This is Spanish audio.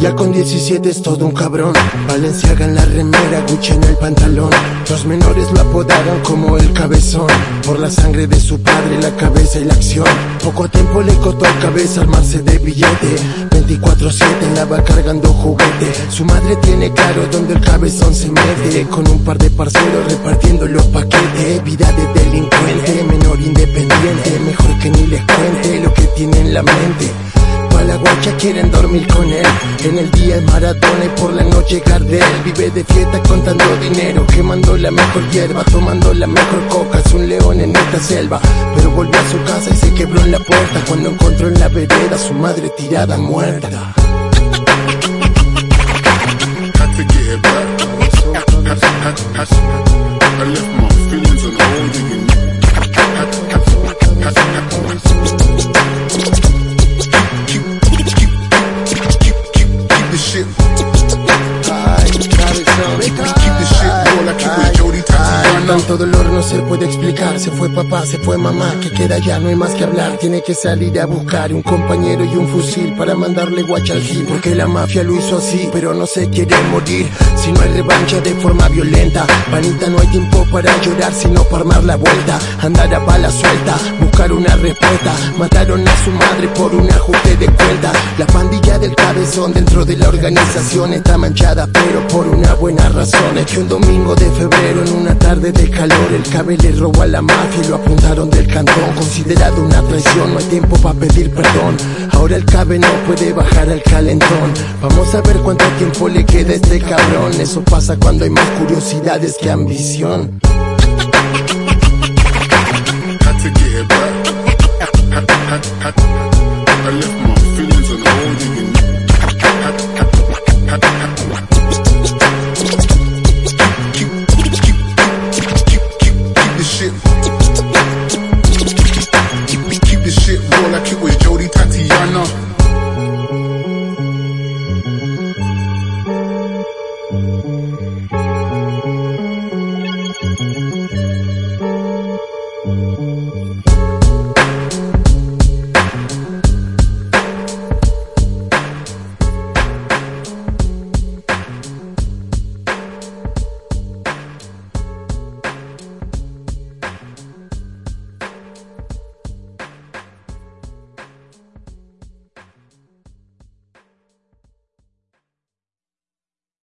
Ya con 17 es todo un cabrón. Valenciaga en la remera, Gucci en el pantalón. Los menores lo apodaron como el cabezón. Por la sangre de su padre, la cabeza y la acción. Poco tiempo le costó a cabeza armarse de billete. 24-7 andaba cargando juguete. Su madre tiene claro donde el cabezón se mete. Con un par de parceros repartiendo los paquetes. Vida de delincuente, menor independiente. Mejor que ni les cuente lo que tiene en la mente. La guacha quieren dormir con él. En el día es maratona y por la noche Gardel. Vive de fiesta contando dinero, quemando la mejor hierba, tomando la mejor coca. Selva. Pero volvió a su casa y se quebró en la puerta cuando encontró en la vereda a su madre tirada muerta. Tanto dolor no se puede explicar. Se fue papá, se fue mamá. Que queda ya, no hay más que hablar. Tiene que salir a buscar un compañero y un fusil para mandarle guacha al gil. Porque la mafia lo hizo así, pero no se quiere morir. Si no hay revancha de forma violenta. Panita, no hay tiempo para llorar, sino para armar la vuelta. Andar a bala suelta, buscar una respuesta. Mataron a su madre por un ajuste de cuenta. La pandilla del cabezón dentro de la organización está manchada, pero por una buena razón. Es que un domingo de febrero, en una tarde de calor, el cabe le robó a la mafia y lo apuntaron del cantón. Considerado una traición, no hay tiempo para pedir perdón. Ahora el cabe no puede bajar al calentón. Vamos a ver cuánto tiempo le queda a este cabrón. Eso pasa cuando hay más curiosidades que ambición.